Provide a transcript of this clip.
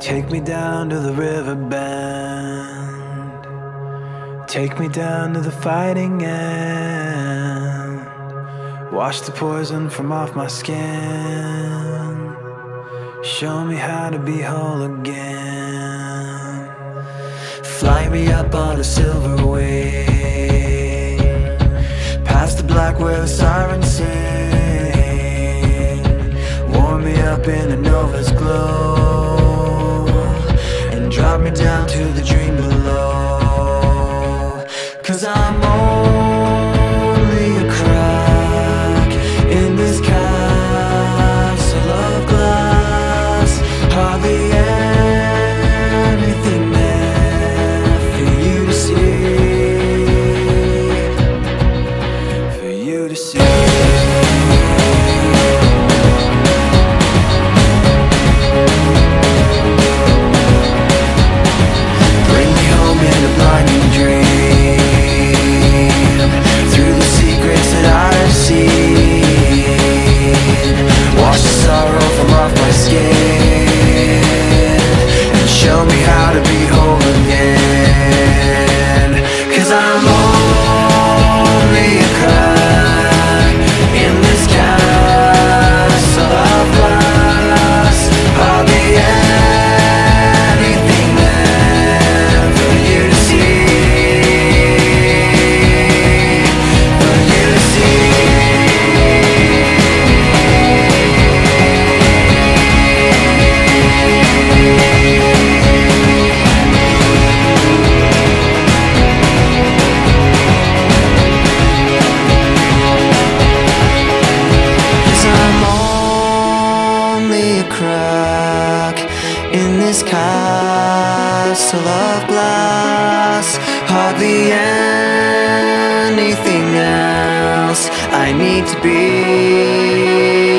Take me down to the river bend. Take me down to the fighting end. Wash the poison from off my skin. Show me how to be whole again. Fly me up on a silver wing. Past the black where the sirens sing. Warm me up in a nova's glow. Me down to the dream below. Cause I'm only a crack in this castle of glass. Hardly anything there for you to see. For you to see. A crack in this castle of glass. Hardly anything else I need to be.